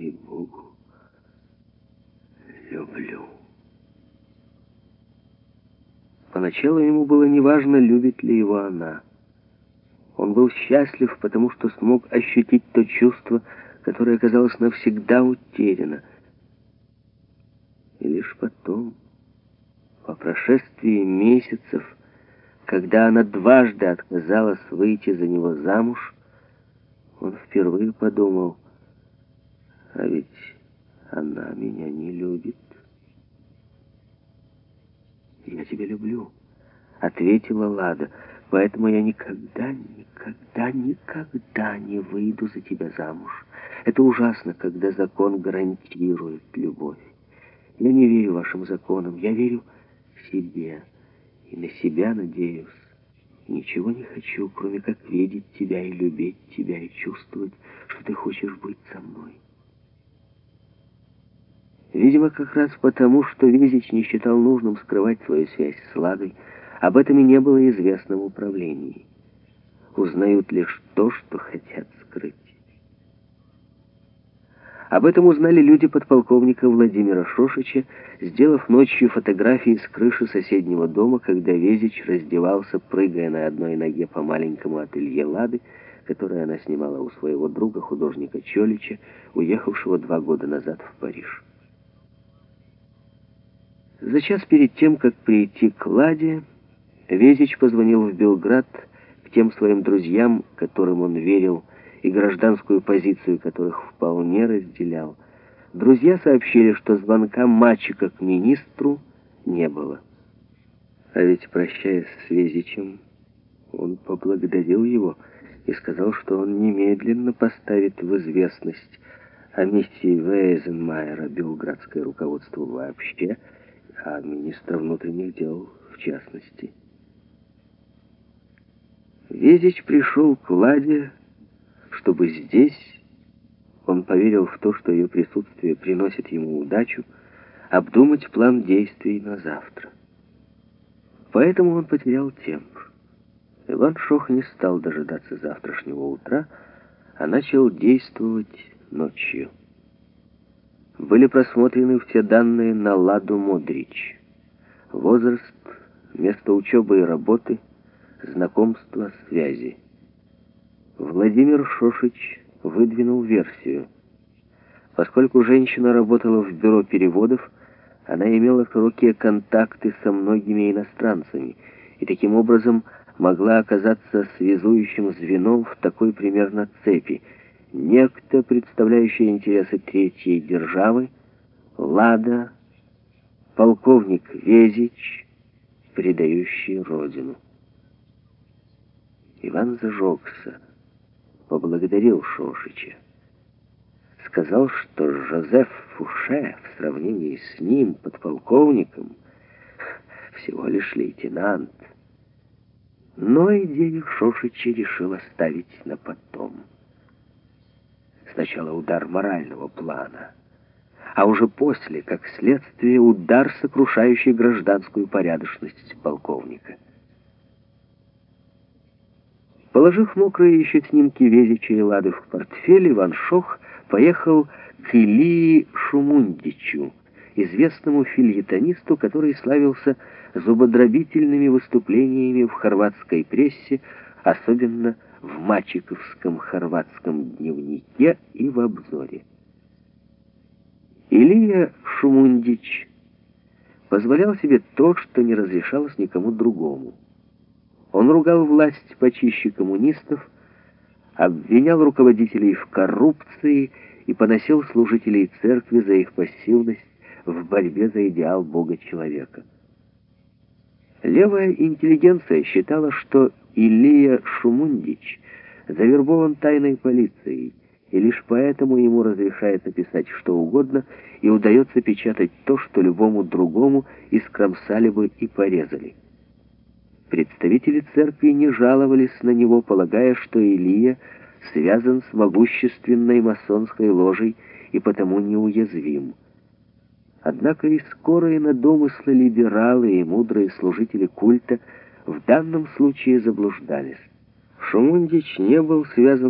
ей-богу, люблю. Поначалу ему было неважно, любит ли его она. Он был счастлив, потому что смог ощутить то чувство, которое казалось навсегда утеряно. И лишь потом, по прошествии месяцев, когда она дважды отказалась выйти за него замуж, он впервые подумал, а ведь она меня не любит. «Я тебя люблю», — ответила Лада, «поэтому я никогда, никогда, никогда не выйду за тебя замуж. Это ужасно, когда закон гарантирует любовь. Я не верю вашим законам, я верю себе и на себя надеюсь. Ничего не хочу, кроме как видеть тебя и любить тебя, и чувствовать, что ты хочешь быть со мной». Видимо, как раз потому, что Визич не считал нужным скрывать свою связь с Ладой, об этом и не было известно в управлении. Узнают лишь то, что хотят скрыть. Об этом узнали люди подполковника Владимира Шошича, сделав ночью фотографии с крыши соседнего дома, когда Везич раздевался, прыгая на одной ноге по маленькому ателье Лады, которое она снимала у своего друга, художника Чолича, уехавшего два года назад в Париж. За час перед тем, как прийти к Ладе, Везич позвонил в Белград к тем своим друзьям, которым он верил, и гражданскую позицию которых вполне разделял. Друзья сообщили, что звонка мальчика к министру не было. А ведь, прощаясь с Везичем, он поблагодарил его и сказал, что он немедленно поставит в известность о миссии Вейзенмайера белградское руководство вообще, а министра внутренних дел в частности. Везич пришел к Ладе, чтобы здесь он поверил в то, что ее присутствие приносит ему удачу, обдумать план действий на завтра. Поэтому он потерял темп. Иван Шох не стал дожидаться завтрашнего утра, а начал действовать ночью были просмотрены все данные на Ладу Модрич. Возраст, место учебы и работы, знакомства, связи. Владимир Шошич выдвинул версию. Поскольку женщина работала в бюро переводов, она имела широкие контакты со многими иностранцами и таким образом могла оказаться связующим звеном в такой примерно цепи – некто, представляющий интересы третьей державы, Лада, полковник Везич, предающий родину. Иван зажегся, поблагодарил Шошича. Сказал, что Жозеф Фуше в сравнении с ним, подполковником, всего лишь лейтенант. Но идею Шошича решил оставить на потом. Сначала удар морального плана, а уже после, как следствие, удар, сокрушающий гражданскую порядочность полковника. Положив мокрые еще снимки Везича и Лады в портфель, Иван Шох поехал к Илии Шумундичу, известному фильетонисту, который славился зубодробительными выступлениями в хорватской прессе, особенно в в Мачиковском хорватском дневнике и в обзоре. Илья Шумундич позволял себе то, что не разрешалось никому другому. Он ругал власть почище коммунистов, обвинял руководителей в коррупции и поносил служителей церкви за их пассивность в борьбе за идеал Бога-человека. Левая интеллигенция считала, что Илья Шумундич завербован тайной полицией, и лишь поэтому ему разрешается писать что угодно, и удается печатать то, что любому другому искромсали бы и порезали. Представители церкви не жаловались на него, полагая, что Илия связан с могущественной масонской ложей и потому неуязвим. Однако и скорые на домыслы либералы и мудрые служители культа – в данном случае заблуждались. Шумундич не был связан